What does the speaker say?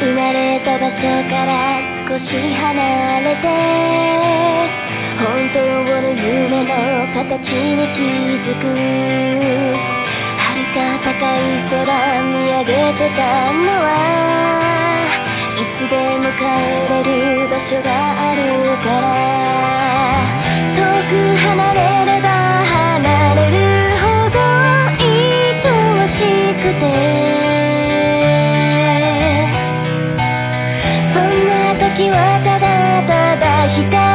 生まれた場所から少し離れて本当の夢の形に気づく。遥か高い空見上げてたのはいつでも帰れる場所がした